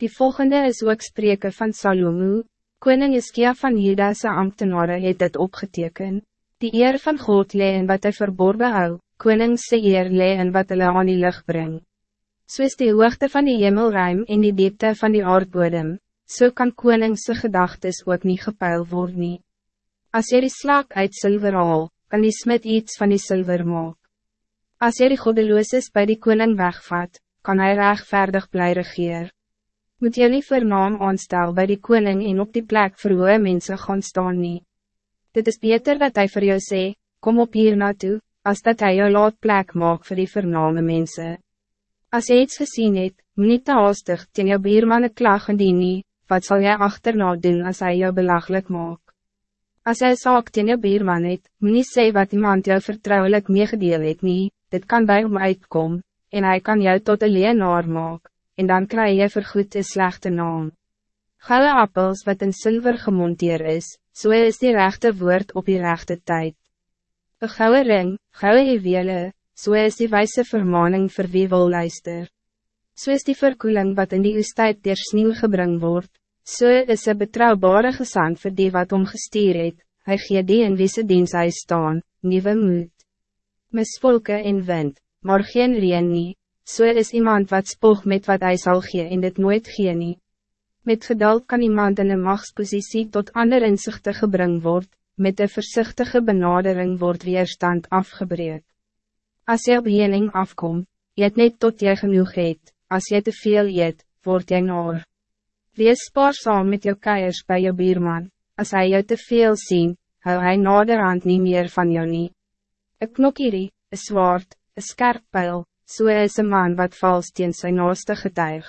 Die volgende is ook spreken van Salomo, koning Iskia van Judase ambtenaren het dit opgeteken. Die eer van God lee in wat hy verborgen hou, koningse eer lee in wat hulle aan die lucht bring. Soos die hoogte van die hemelruim en die diepte van die aardbodem, so kan koningse gedagtes ook niet gepeil worden. nie. As jy die slaak uit zilver haal, kan die smid iets van die zilver maak. As jy die goddeloosis bij die koning wegvat, kan hij rechtvaardig bly regeer. Moet jy nie voor naam aanstel bij die koning en op die plek vir hoe mense gaan staan nie. Dit is beter dat hij voor jou sê, kom op hier naartoe, als dat hij jou laat plek maak voor die vername mensen. Als jy iets gezien het, moet nie te haastig teen jou bierman een klag indien nie, wat zal jij achterna doen als hij jou belachelijk maak? Als jy saak teen jou bierman het, moet nie sê wat iemand jou vertrouwelijk meegedeel het nie, dit kan bij om uitkom, en hij kan jou tot een leenaar maak, en dan krijg je vergoed een slechte naam. Gouden appels wat in zilver gemonteerd is, zo so is die rechte woord op die rechte tijd. Een gouden ring, gouden juwele, zo so is die wijze vermaning vir wie wil luister. Zo so is die verkoeling wat in die oestijd der sneeuw gebring wordt, zo so is een betrouwbare gezant vir die wat omgestuur het, hy gee die in wie se diens hy staan, nieuwe moed. Misvolke en wind, maar geen reen nie, so is iemand wat spoog met wat hij zal gee en dit nooit gee nie. Met geduld kan iemand in een machtspositie tot ander inzichten gebring word, met een voorzichtige benadering wordt weerstand afgebreek. Als je op jening afkom, je het net tot je genoeg eet, als je te veel eet, word je naar. Wees spaarzaam met jou keiers bij je bierman, als hij jou te veel zien, hou hij naderhand niet meer van jou nie. Een knokierie, een zwaard, een scherp pijl, so is een man wat vals teen sy naaste getuig.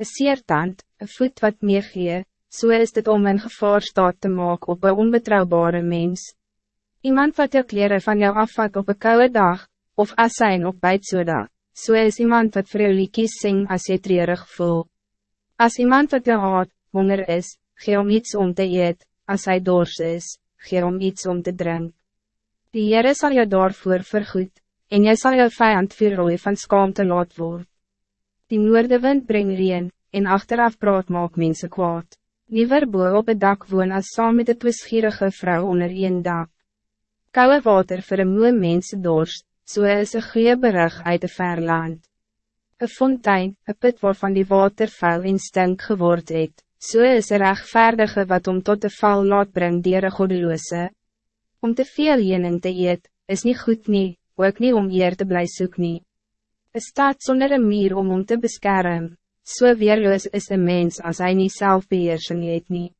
Een seertand, een voet wat meegee, so is dit om een gevaar staat te maken op een onbetrouwbare mens. Iemand wat jou kleren van jou afvat op een koude dag, of asijn op bijtsoda, so is iemand wat vir jou liekies sing as jy treurig voel. As iemand wat jou haat, honger is, gee om iets om te eet, as hy dors is, gee om iets om te drinken. Die Heere sal jou daarvoor vergoed, en jy sal jou vijand verrooi van skaamte laat word. Die noordewind breng reen, en achteraf praat maak mense kwaad. Liever boe op het dak woon as saam met een twisgierige vrou onder een dak. Koude water vir een moe mense dorst, so is een goeie berig uit een ver land. Een fontein, een put waarvan die water vuil en stink geword het, so is een rechtvaardige wat om tot de val laat bring dier een godeloose. Om te veel jening te eet, is niet goed nie, ook niet om eer te blij soek nie. Een staat zonder een mier om om te beschermen, so weerloos is een mens als hij niet zelf beheersing het nie.